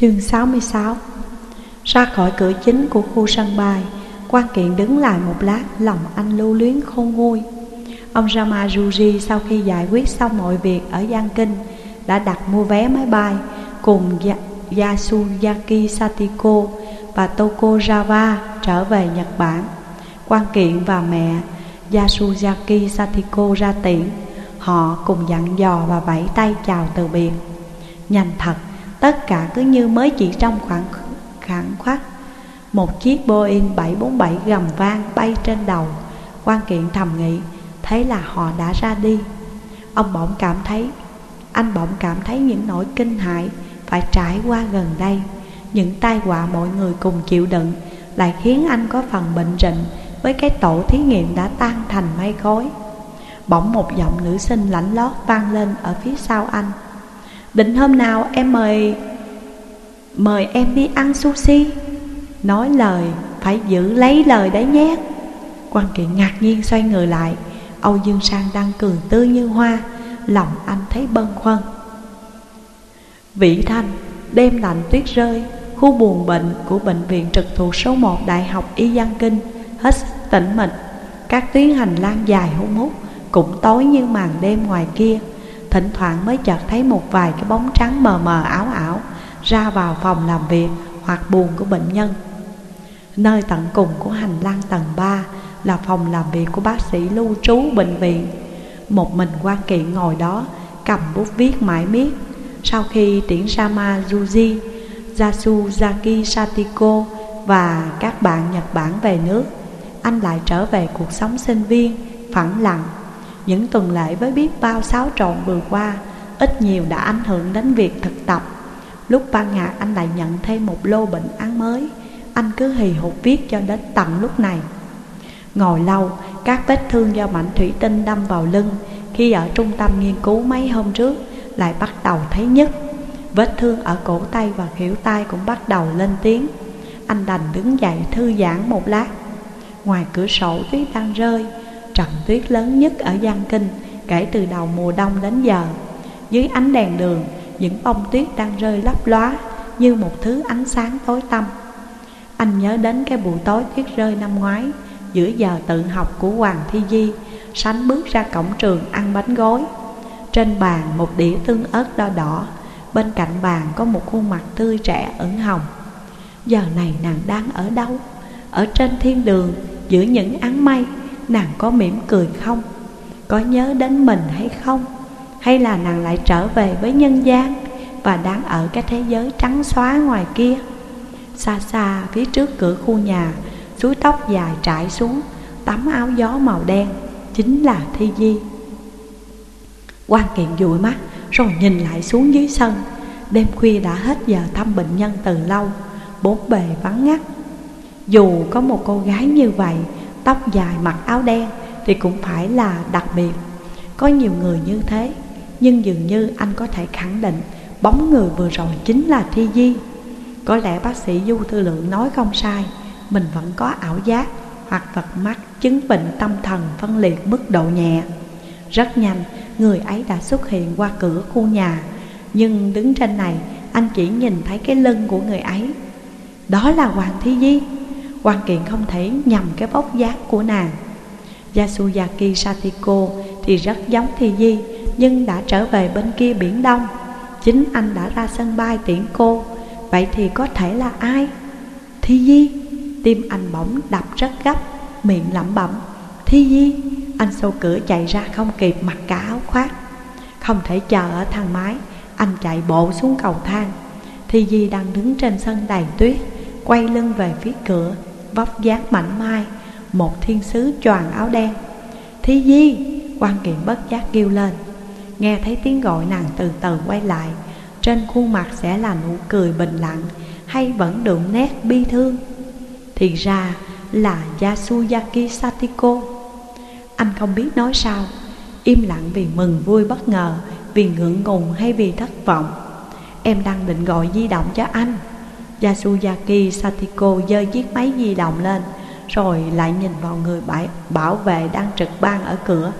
Chương 66 Ra khỏi cửa chính của khu sân bay quan kiện đứng lại một lát, Lòng anh lưu luyến khôn nguôi. Ông Ramajuji sau khi giải quyết xong mọi việc ở Giang Kinh, Đã đặt mua vé máy bay Cùng Yasuyaki Satiko và Toko Java trở về Nhật Bản. Quan kiện và mẹ Yasuyaki Satiko ra tiễn Họ cùng dặn dò và vẫy tay chào từ biệt. Nhanh thật Tất cả cứ như mới chỉ trong khoảng khoảng khoát Một chiếc Boeing 747 gầm vang bay trên đầu. Quan kiện thầm nghĩ, Thế là họ đã ra đi. Ông bỗng cảm thấy, Anh bỗng cảm thấy những nỗi kinh hại Phải trải qua gần đây. Những tai họa mọi người cùng chịu đựng Lại khiến anh có phần bệnh rịnh Với cái tổ thí nghiệm đã tan thành mây khói. Bỗng một giọng nữ sinh lạnh lót vang lên ở phía sau anh. Định hôm nào em mời Mời em đi ăn sushi. Nói lời, Phải giữ lấy lời đấy nhé. Quan kiện ngạc nhiên xoay người lại. Âu Dương Sang đang cười tươi như hoa. Lòng anh thấy bâng khuâng. Vĩ Thanh, Đêm lạnh tuyết rơi. Khu buồn bệnh của bệnh viện trực thuộc số 1 Đại học Y Giang Kinh. Hết tĩnh mịch. Các tuyến hành lang dài hung hút. Cũng tối như màn đêm ngoài kia. Thỉnh thoảng mới chợt thấy một vài cái bóng trắng mờ mờ ảo ảo Ra vào phòng làm việc hoặc buồn của bệnh nhân. Nơi tận cùng của hành lang tầng 3 Là phòng làm việc của bác sĩ lưu trú bệnh viện. Một mình quan kỵ ngồi đó, Cầm bút viết mãi miết. Sau khi tiễn Sama Yuji Yasuzaki Satiko Và các bạn Nhật Bản về nước, Anh lại trở về cuộc sống sinh viên, Phẳng lặng những tuần lễ với biết bao xáo trộn vừa qua Ít nhiều đã ảnh hưởng đến việc thực tập. Lúc ban ngày anh lại nhận thêm một lô bệnh án mới. Anh cứ hì hục viết cho đến tận lúc này. Ngồi lâu, các vết thương do mảnh thủy tinh đâm vào lưng Khi ở trung tâm nghiên cứu mấy hôm trước Lại bắt đầu thấy nhức. Vết thương ở cổ tay và khuỷu tay cũng bắt đầu lên tiếng. Anh đành đứng dậy thư giãn một lát. Ngoài cửa sổ tuyết đang rơi trận tuyết lớn nhất ở Giang Kinh kể từ đầu mùa đông đến giờ. Dưới ánh đèn đường, những bông tuyết đang rơi lấp lóa như một thứ ánh sáng tối tăm. Anh nhớ đến cái buổi tối tuyết rơi năm ngoái, giữa giờ tự học của Hoàng Thi Di, sánh bước ra cổng trường ăn bánh gói. Trên bàn một đĩa tương ớt đỏ đỏ, bên cạnh bàn có một khuôn mặt tươi trẻ ửng hồng. Giờ này nàng đang ở đâu? Ở trên thiên đường, giữa những áng mây Nàng có mỉm cười không? Có nhớ đến mình hay không? Hay là nàng lại trở về với nhân gian Và đang ở cái thế giới trắng xóa ngoài kia Xa xa phía trước cửa khu nhà, Suối tóc dài trải xuống Tấm áo gió màu đen, Chính là Thi Di quan kiện dụi mắt, Rồi nhìn lại xuống dưới sân Đêm khuya đã hết giờ thăm bệnh nhân từ lâu, Bốn bề vắng ngắt Dù có một cô gái như vậy tóc dài mặc áo đen thì cũng phải là đặc biệt. Có nhiều người như thế, Nhưng dường như anh có thể khẳng định Bóng người vừa rồi chính là Thi Di. Có lẽ bác sĩ Du Thư Lượng nói không sai, Mình vẫn có ảo giác Hoặc vật mắt chứng bệnh tâm thần phân liệt mức độ nhẹ. Rất nhanh, người ấy đã xuất hiện qua cửa khu nhà, Nhưng đứng trên này anh chỉ nhìn thấy cái lưng của người ấy. Đó là Hoàng Thi Di quan kiện không thể nhầm cái vóc dáng của nàng. Yasuyaki Satiko thì rất giống Thi Di, Nhưng đã trở về bên kia biển Đông. Chính anh đã ra sân bay tiễn cô. Vậy thì có thể là ai? Thi Di, Tim anh bỗng đập rất gấp, Miệng lẩm bẩm. Thi Di, Anh xô cửa chạy ra không kịp mặc cả áo khoác. Không thể chờ ở thang máy, Anh chạy bộ xuống cầu thang. Thi Di đang đứng trên sân đầy tuyết. Quay lưng về phía cửa, vóc dáng mảnh mai, Một thiên sứ choàng áo đen. Thi Di! quan kiện bất giác kêu lên. Nghe thấy tiếng gọi, nàng từ từ quay lại. Trên khuôn mặt sẽ là nụ cười bình lặng, Hay vẫn đượm nét bi thương. Thì ra là Yasuyaki Satiko. Anh không biết nói sao, Im lặng vì mừng vui bất ngờ, Vì ngượng ngùng hay vì thất vọng. Em đang định gọi di động cho anh. Yasuyaki Satiko giơ chiếc máy di động lên Rồi lại nhìn vào người bảo vệ đang trực ban ở cửa.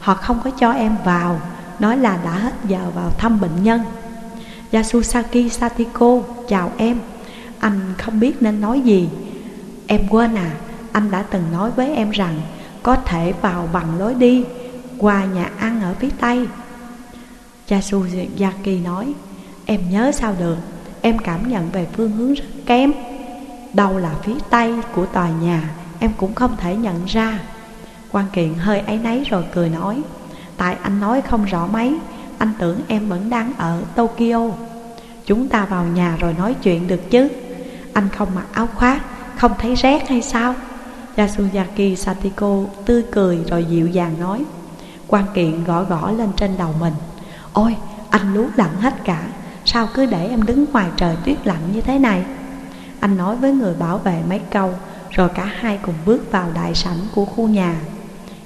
Họ không có cho em vào Nói là đã hết giờ vào thăm bệnh nhân. Yasusaki Satiko, chào em. Anh không biết nên nói gì. Em quên à, anh đã từng nói với em rằng Có thể vào bằng lối đi Qua nhà ăn ở phía Tây. Yasuyaki nói Em nhớ sao được? Em cảm nhận về phương hướng rất kém. Đâu là phía Tây của tòa nhà, Em cũng không thể nhận ra. Quan kiện hơi ấy nấy rồi cười nói, Tại anh nói không rõ mấy, Anh tưởng em vẫn đang ở Tokyo. Chúng ta vào nhà rồi nói chuyện được chứ? Anh không mặc áo khoác, Không thấy rét hay sao? Yasuyaki Satiko tươi cười rồi dịu dàng nói. Quan kiện gõ gõ lên trên đầu mình, Ôi, anh lú lặng hết cả. Sao cứ để em đứng ngoài trời tuyết lạnh như thế này? Anh nói với người bảo vệ mấy câu Rồi cả hai cùng bước vào đại sảnh của khu nhà.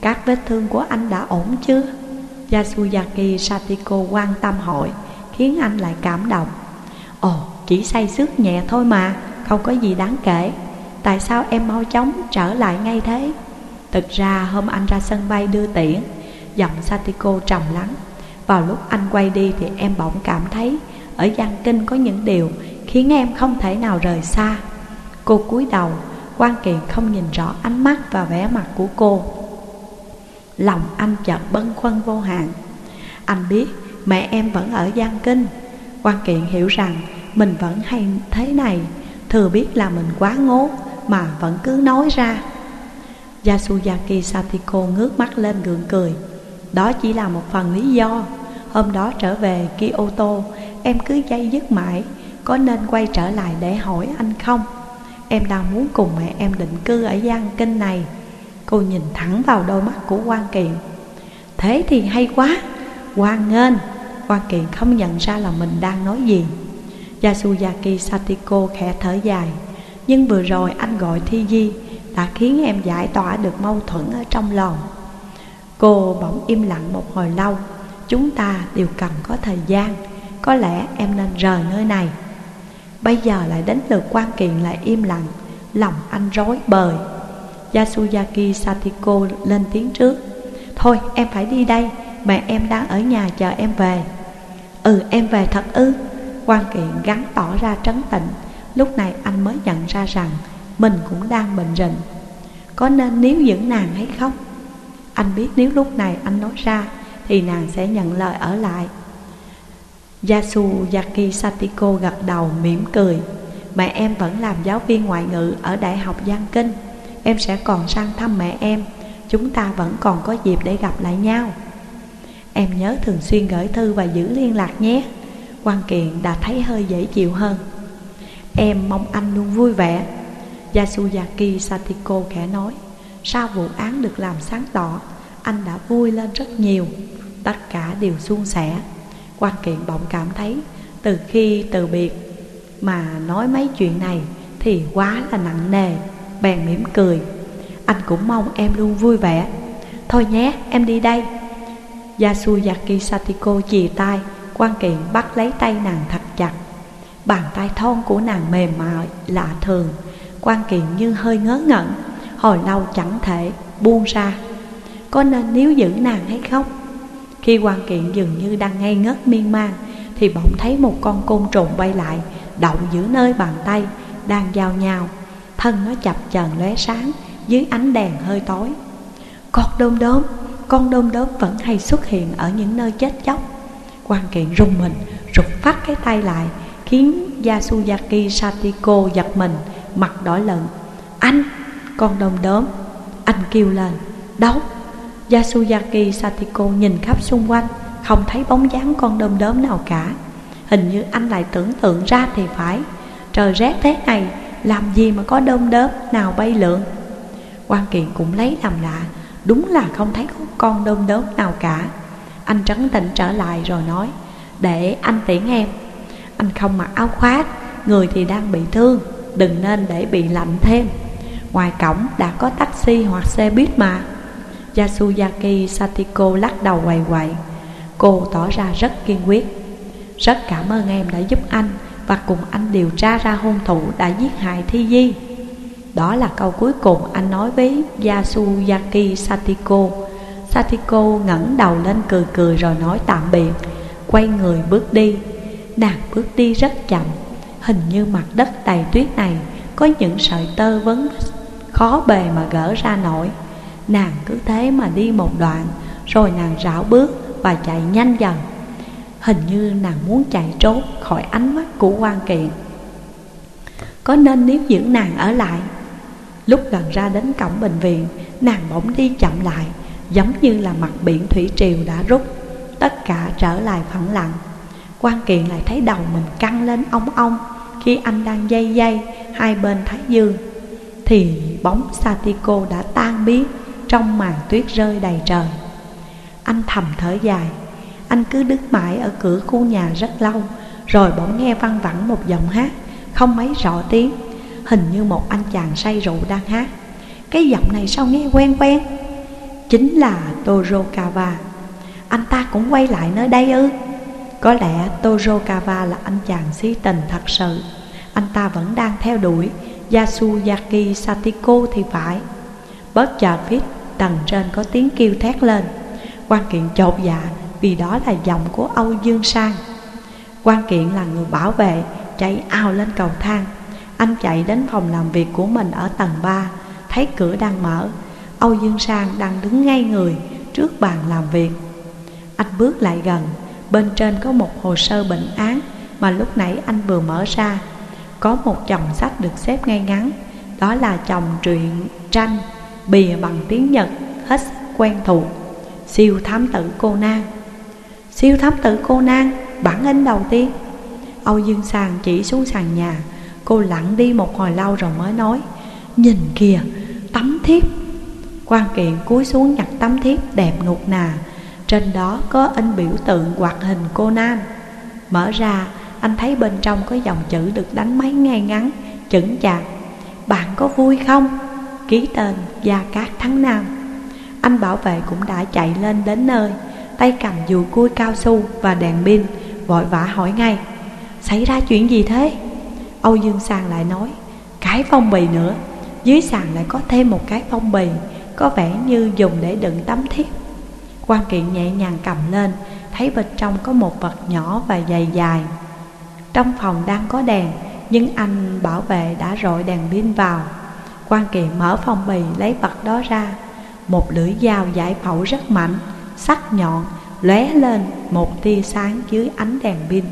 Các vết thương của anh đã ổn chưa? Yasuyaki Satiko quan tâm hỏi Khiến anh lại cảm động. Ồ, chỉ say sức nhẹ thôi mà Không có gì đáng kể. Tại sao em mau chóng trở lại ngay thế? Thực ra hôm anh ra sân bay đưa tiễn Giọng Satiko trầm lắng. Vào lúc anh quay đi thì em bỗng cảm thấy ở Giang Kinh có những điều Khiến em không thể nào rời xa. Cô cúi đầu quan Kiện không nhìn rõ ánh mắt và vẻ mặt của cô. Lòng anh chợt bâng khuâng vô hạn. Anh biết mẹ em vẫn ở Giang Kinh. Quan Kiện hiểu rằng mình vẫn hay thế này, Thừa biết là mình quá ngố mà vẫn cứ nói ra. Yasuyaki Satiko ngước mắt lên gượng cười. Đó chỉ là một phần lý do. Hôm đó trở về Kyoto Em cứ dây dứt mãi, Có nên quay trở lại để hỏi anh không? Em đang muốn cùng mẹ em định cư ở Giang Kinh này. Cô nhìn thẳng vào đôi mắt của quan Kiện. Thế thì hay quá. Quan nghênh quan Kiện không nhận ra là mình đang nói gì. Yasuyaki Satiko khẽ thở dài. Nhưng vừa rồi anh gọi Thi Di Đã khiến em giải tỏa được mâu thuẫn ở trong lòng. Cô bỗng im lặng một hồi lâu. Chúng ta đều cần có thời gian. Có lẽ em nên rời nơi này. Bây giờ lại đến lượt quan kiện lại im lặng, Lòng anh rối bời. Yasuyaki Satiko lên tiếng trước. Thôi, em phải đi đây, Mẹ em đang ở nhà chờ em về. Ừ em về thật ư? Quan kiện gắn tỏ ra trấn tĩnh. Lúc này anh mới nhận ra rằng Mình cũng đang bệnh rịnh. Có nên níu giữ nàng hay không? Anh biết nếu lúc này anh nói ra Thì nàng sẽ nhận lời ở lại. Yasuyaki Satiko gật đầu mỉm cười. Mẹ em vẫn làm giáo viên ngoại ngữ ở Đại học Giang Kinh. Em sẽ còn sang thăm mẹ em. Chúng ta vẫn còn có dịp để gặp lại nhau. Em nhớ thường xuyên gửi thư và giữ liên lạc nhé. Quan kiện đã thấy hơi dễ chịu hơn. Em mong anh luôn vui vẻ. Yasuyaki Satiko khẽ nói. Sau vụ án được làm sáng tỏ, Anh đã vui lên rất nhiều. Tất cả đều suôn sẻ quan kiện bỗng cảm thấy Từ khi, từ biệt Mà nói mấy chuyện này Thì quá là nặng nề, Bèn mỉm cười. Anh cũng mong em luôn vui vẻ. Thôi nhé, em đi đây. Yasuyaki Satiko chì tay quan kiện bắt lấy tay nàng thật chặt. Bàn tay thon của nàng mềm mại, lạ thường. Quan kiện như hơi ngớ ngẩn, Hồi lâu chẳng thể buông ra. Có nên níu giữ nàng hay không? Khi quan kiện dường như đang ngây ngất miên man, Thì bỗng thấy một con côn trùng bay lại, Đậu giữa nơi bàn tay, Đang giao nhau. Thân nó chập chờn lóe sáng, Dưới ánh đèn hơi tối. Con đom đóm, Con đom đóm vẫn hay xuất hiện ở những nơi chết chóc. Quan kiện rung mình, rụt phát cái tay lại, Khiến Yasuyaki Satiko giật mình, Mặt đỏ lợn. Anh, Con đom đóm! Anh kêu lên Đâu Yasuyaki Satiko nhìn khắp xung quanh, Không thấy bóng dáng con đom đóm nào cả. Hình như anh lại tưởng tượng ra thì phải. Trời rét thế này, Làm gì mà có đom đóm nào bay lượn? Quan kiện cũng lấy làm lạ, Đúng là không thấy có con đom đóm nào cả. Anh trấn tĩnh trở lại rồi nói, Để anh tiễn em. Anh không mặc áo khoác, Người thì đang bị thương, Đừng nên để bị lạnh thêm. Ngoài cổng đã có taxi hoặc xe buýt mà. Yasuyaki Satiko lắc đầu quầy quậy Cô tỏ ra rất kiên quyết. Rất cảm ơn em đã giúp anh Và cùng anh điều tra ra hung thủ đã giết hại Thi Di. Đó là câu cuối cùng anh nói với Yasuyaki Satiko. Satiko ngẩng đầu lên cười cười rồi nói tạm biệt, Quay người bước đi. Nàng bước đi rất chậm, Hình như mặt đất đầy tuyết này Có những sợi tơ vấn, khó bề mà gỡ ra nổi. Nàng cứ thế mà đi một đoạn, Rồi nàng rảo bước và chạy nhanh dần. Hình như nàng muốn chạy trốn khỏi ánh mắt của quan kiện Có nên nếu giữ nàng ở lại? Lúc gần ra đến cổng bệnh viện, Nàng bỗng đi chậm lại, Giống như là mặt biển thủy triều đã rút. Tất cả trở lại phẳng lặng. Quan kiện lại thấy đầu mình căng lên ong ong Khi anh đang dây dây hai bên thái dương. Thì bóng Satiko đã tan biến. Trong màn tuyết rơi đầy trời. Anh thầm thở dài. Anh cứ đứng mãi ở cửa khu nhà rất lâu, Rồi bỗng nghe văng vẳng một giọng hát, Không mấy rõ tiếng. Hình như một anh chàng say rượu đang hát. Cái giọng này sao nghe quen quen? Chính là Torokawa Anh ta cũng quay lại nơi đây ư? Có lẽ Torokawa là anh chàng si tình thật sự. Anh ta vẫn đang theo đuổi Yasuyaki Satiko thì phải. Bất chợt phía tầng trên có tiếng kêu thét lên. Quan kiện chột dạ vì đó là giọng của Âu Dương Sang. Quan kiện là người bảo vệ, chạy ao lên cầu thang. Anh chạy đến phòng làm việc của mình ở tầng 3 Thấy cửa đang mở. Âu Dương Sang đang đứng ngay người trước bàn làm việc. Anh bước lại gần, Bên trên có một hồ sơ bệnh án Mà lúc nãy anh vừa mở ra. Có một chồng sách được xếp ngay ngắn, Đó là chồng truyện tranh Bìa bằng tiếng Nhật, Hết quen thuộc. Siêu thám tử cô Nan Siêu thám tử cô Nan Bản in đầu tiên. Âu Dương Sàng chỉ xuống sàn nhà, Cô lặng đi một hồi lâu rồi mới nói, Nhìn kìa, Tấm thiếp. Quan kiện cúi xuống nhặt tấm thiếp đẹp ngục nà. Trên đó có in biểu tượng hoạt hình cô Nan Mở ra, anh thấy bên trong có dòng chữ được đánh máy ngay ngắn, Chững chạc. Bạn có vui không? Ký tên Gia Cát Thắng Nam. Anh bảo vệ cũng đã chạy lên đến nơi, Tay cầm dùi cui cao su và đèn pin, Vội vã hỏi ngay, Xảy ra chuyện gì thế? Âu Dương sàng lại nói, Cái phong bì nữa, Dưới sàn lại có thêm một cái phong bì, Có vẻ như dùng để đựng tấm thiếp. Quan kiện nhẹ nhàng cầm lên, Thấy bên trong có một vật nhỏ và dày dài. Trong phòng đang có đèn, Nhưng anh bảo vệ đã rọi đèn pin vào quan kiện mở phong bì lấy vật đó ra. Một lưỡi dao giải phẫu rất mạnh, Sắc nhọn, lóe lên một tia sáng dưới ánh đèn pin.